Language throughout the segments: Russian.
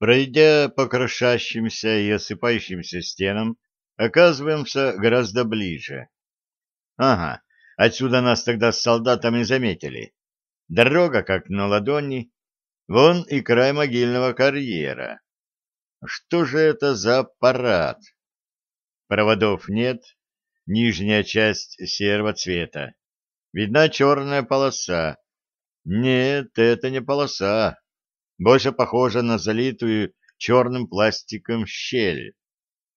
Пройдя по крошащимся и осыпающимся стенам, оказываемся гораздо ближе. Ага, отсюда нас тогда с солдатами заметили. Дорога как на ладони, вон и край могильного карьера. Что же это за аппарат? Проводов нет, нижняя часть серого цвета. Видна черная полоса. Нет, это не полоса, больше похожа на залитую черным пластиком щель.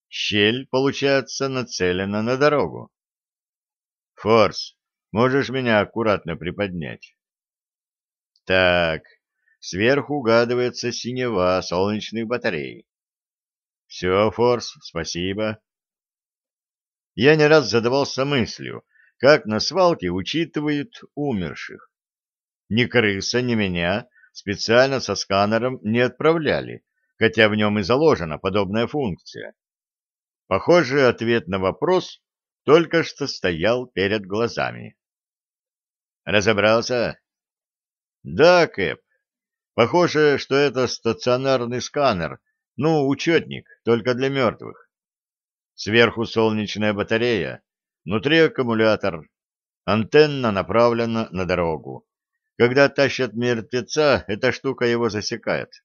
Щель, получается, нацелена на дорогу. Форс, можешь меня аккуратно приподнять? Так, сверху угадывается синева солнечных батарей. Все, Форс, спасибо. Я не раз задавался мыслью, как на свалке учитывают умерших. Ни крыса, ни меня специально со сканером не отправляли, хотя в нем и заложена подобная функция. Похожий ответ на вопрос только что стоял перед глазами. Разобрался? Да, Кэп. Похоже, что это стационарный сканер, ну, учетник, только для мертвых. Сверху солнечная батарея, внутри аккумулятор, антенна направлена на дорогу. Когда тащат мертвеца, эта штука его засекает.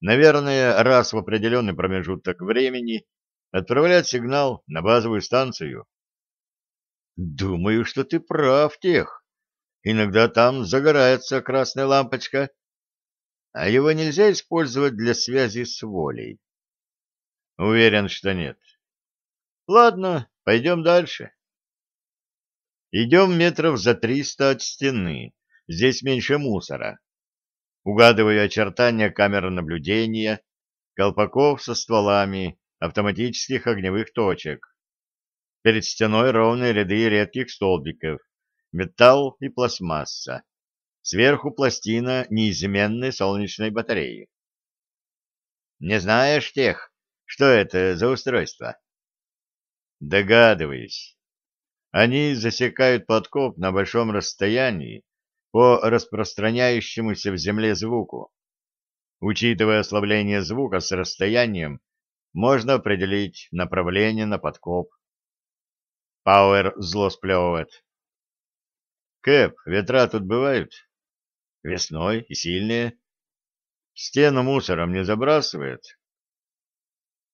Наверное, раз в определенный промежуток времени отправляет сигнал на базовую станцию. Думаю, что ты прав, тех. Иногда там загорается красная лампочка, а его нельзя использовать для связи с волей. Уверен, что нет. Ладно, пойдем дальше. Идем метров за триста от стены здесь меньше мусора. Угадывая очертания камер наблюдения, колпаков со стволами автоматических огневых точек. Перед стеной ровные ряды редких столбиков, металл и пластмасса. Сверху пластина неизменной солнечной батареи. «Не знаешь тех, что это за устройство?» «Догадываюсь. Они засекают подкоп на большом расстоянии по распространяющемуся в земле звуку. Учитывая ослабление звука с расстоянием, можно определить направление на подкоп. Пауэр зло сплевывает. Кэп, ветра тут бывают? Весной и сильные. Стену мусором не забрасывает.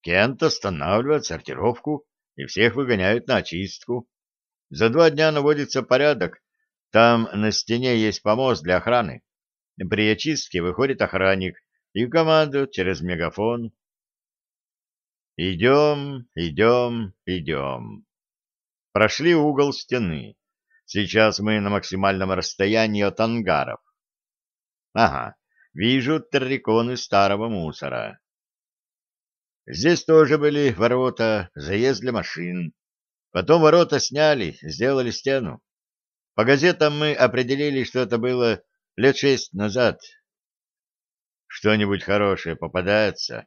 Кент останавливает сортировку и всех выгоняют на очистку. За два дня наводится порядок, там на стене есть помост для охраны. При очистке выходит охранник и командует через мегафон. Идем, идем, идем. Прошли угол стены. Сейчас мы на максимальном расстоянии от ангаров. Ага, вижу терриконы старого мусора. Здесь тоже были ворота, заезд для машин. Потом ворота сняли, сделали стену. По газетам мы определили, что это было лет шесть назад. Что-нибудь хорошее попадается?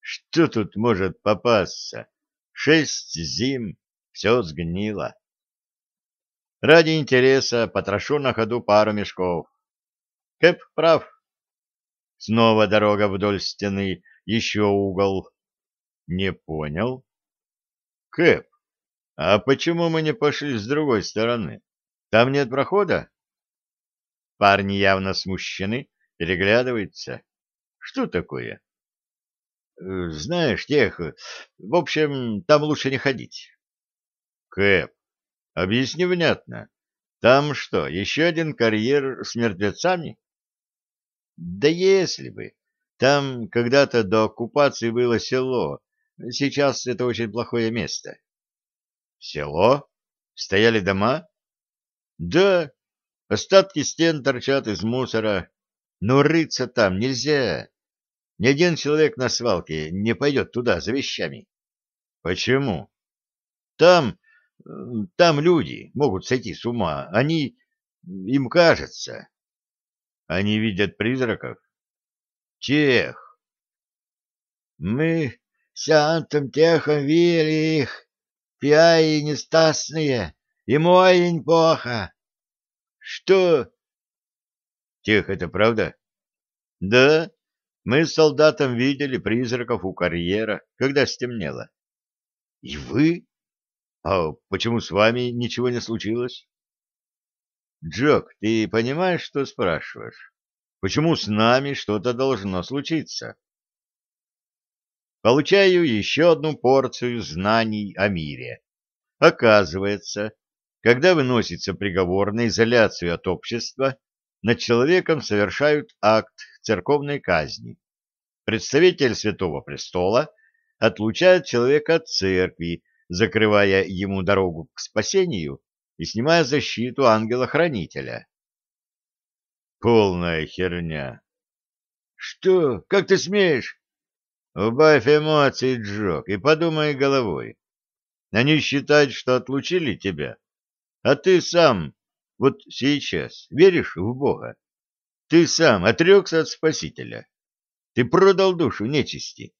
Что тут может попасться? Шесть зим, все сгнило. Ради интереса потрошу на ходу пару мешков. Кэп прав. Снова дорога вдоль стены, еще угол. Не понял. Кэп, а почему мы не пошли с другой стороны? Там нет прохода? Парни явно смущены, переглядываются. Что такое? Э, знаешь, тех, э, в общем, там лучше не ходить. Кэп, объясни внятно. Там что, еще один карьер с мертвецами? Да если бы. Там когда-то до оккупации было село. Сейчас это очень плохое место. Село? Стояли дома? Да, остатки стен торчат из мусора, но рыться там нельзя. Ни один человек на свалке не пойдет туда за вещами. Почему? Там, там люди могут сойти с ума. Они, им кажется. Они видят призраков? Тех. Мы с Антом Техом вели их, пяи нестасные, ему ень плохо. Что? Тихо, это правда? Да, мы с солдатом видели призраков у карьера, когда стемнело. И вы? А почему с вами ничего не случилось? Джок, ты понимаешь, что спрашиваешь? Почему с нами что-то должно случиться? получаю еще одну порцию знаний о мире. Оказывается, когда выносится приговор на изоляцию от общества, над человеком совершают акт церковной казни. Представитель Святого Престола отлучает человека от церкви, закрывая ему дорогу к спасению и снимая защиту ангела-хранителя. Полная херня. Что? Как ты смеешь? Убавь эмоции Джок, и подумай головой. Они считают, что отлучили тебя, а ты сам вот сейчас веришь в Бога? Ты сам отрекся от Спасителя. Ты продал душу нечисти.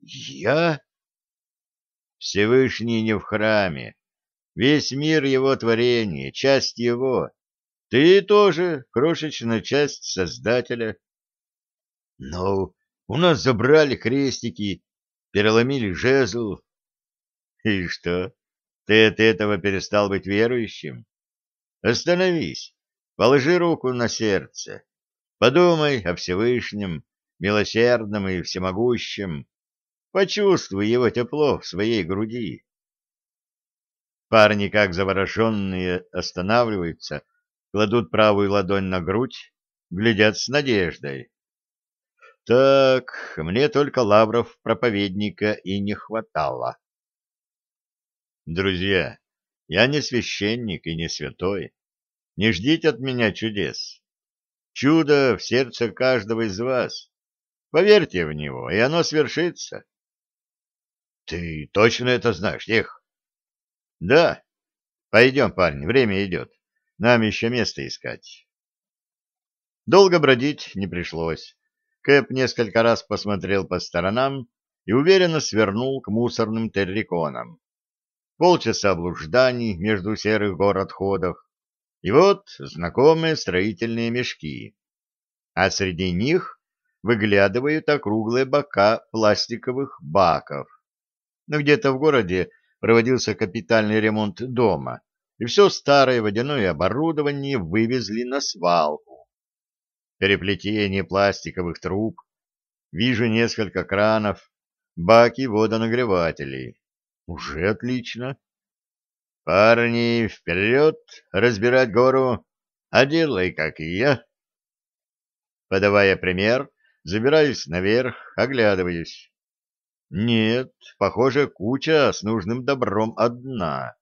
Я? Всевышний не в храме. Весь мир его творение, часть его. Ты тоже крошечная часть Создателя. Но у нас забрали крестики, переломили жезл. И что? Ты от этого перестал быть верующим? Остановись, положи руку на сердце. Подумай о Всевышнем, милосердном и всемогущем. Почувствуй его тепло в своей груди. Парни, как завороженные, останавливаются, кладут правую ладонь на грудь, глядят с надеждой. Так, мне только лавров проповедника и не хватало. Друзья, я не священник и не святой. Не ждите от меня чудес. Чудо в сердце каждого из вас. Поверьте в него, и оно свершится. Ты точно это знаешь, Ех? Да. Пойдем, парни, время идет. Нам еще место искать. Долго бродить не пришлось. Кэп несколько раз посмотрел по сторонам и уверенно свернул к мусорным терриконам. Полчаса блужданий между серых гор отходов, и вот знакомые строительные мешки, а среди них выглядывают округлые бока пластиковых баков. Но где-то в городе проводился капитальный ремонт дома, и все старое водяное оборудование вывезли на свалку Переплетение пластиковых труб, вижу несколько кранов, баки водонагревателей. Уже отлично. Парни, вперед, разбирать гору, а делай, как и я. Подавая пример, забираюсь наверх, оглядываюсь. Нет, похоже, куча с нужным добром одна.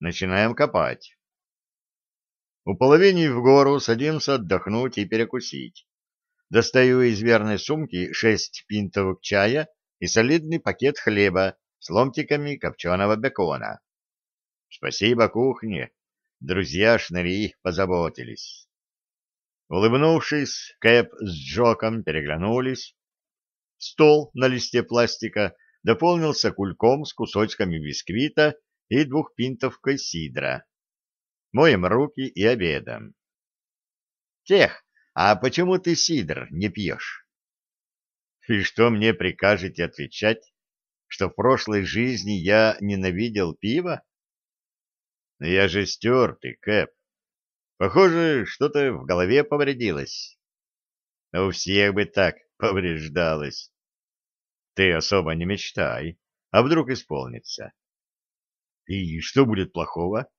Начинаем копать. У половины в гору садимся отдохнуть и перекусить. Достаю из верной сумки шесть пинтовок чая и солидный пакет хлеба с ломтиками копченого бекона. Спасибо кухне. Друзья шныри позаботились. Улыбнувшись, Кэп с Джоком переглянулись. Стол на листе пластика дополнился кульком с кусочками бисквита и двухпинтовкой сидра моем руки и обедом. Тех, а почему ты сидр не пьешь? И что мне прикажете отвечать, что в прошлой жизни я ненавидел пиво? Но я же стертый, Кэп. Похоже, что-то в голове повредилось. У всех бы так повреждалось. Ты особо не мечтай, а вдруг исполнится. И что будет плохого?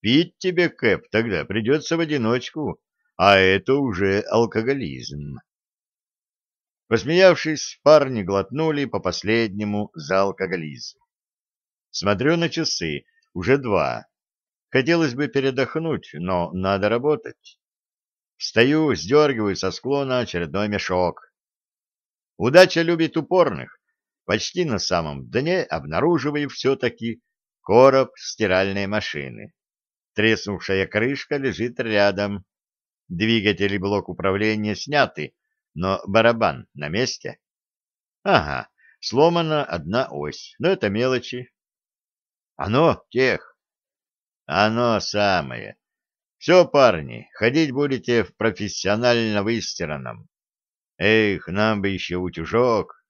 Пить тебе, Кэп, тогда придется в одиночку, а это уже алкоголизм. Посмеявшись, парни глотнули по последнему за алкоголизм. Смотрю на часы, уже два. Хотелось бы передохнуть, но надо работать. Встаю, сдергиваю со склона очередной мешок. Удача любит упорных. Почти на самом дне обнаруживаю все-таки короб стиральной машины. Треснувшая крышка лежит рядом. Двигатель и блок управления сняты, но барабан на месте. Ага, сломана одна ось, но это мелочи. Оно, тех. Оно самое. Все, парни, ходить будете в профессионально выстиранном. Эх, нам бы еще утюжок.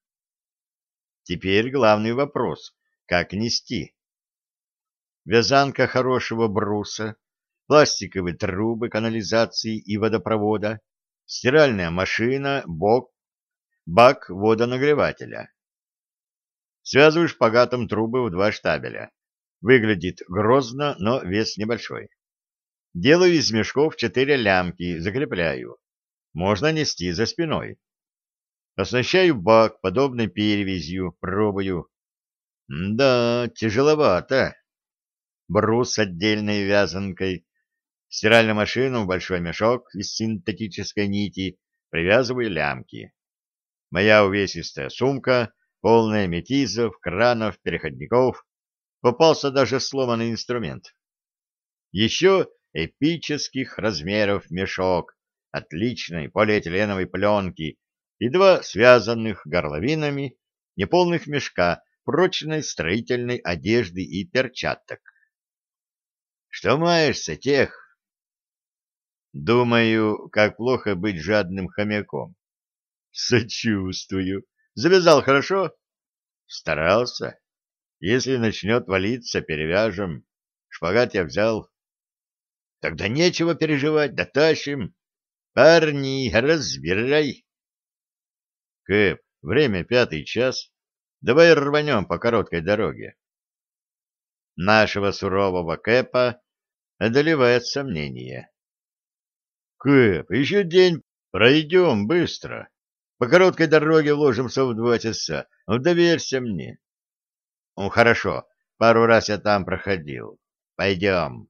Теперь главный вопрос — как нести? вязанка хорошего бруса, пластиковые трубы канализации и водопровода, стиральная машина, бок, бак водонагревателя. Связываю шпагатом трубы в два штабеля. Выглядит грозно, но вес небольшой. Делаю из мешков четыре лямки, закрепляю. Можно нести за спиной. Оснащаю бак подобной перевязью, пробую. Да, тяжеловато брус с отдельной вязанкой, стиральную машину в большой мешок из синтетической нити, привязываю лямки. Моя увесистая сумка, полная метизов, кранов, переходников, попался даже сломанный инструмент. Еще эпических размеров мешок, отличной полиэтиленовой пленки и два связанных горловинами неполных мешка прочной строительной одежды и перчаток. Что маешься, тех? Думаю, как плохо быть жадным хомяком. Сочувствую. Завязал хорошо? Старался. Если начнет валиться, перевяжем. Шпагат я взял. Тогда нечего переживать, дотащим. Парни, разбирай. Кэп, время пятый час. Давай рванем по короткой дороге. Нашего сурового Кэпа одолевает сомнение. Кэп, еще день пройдем быстро. По короткой дороге вложимся в два часа. Ну, доверься мне. «Ну, хорошо, пару раз я там проходил. Пойдем.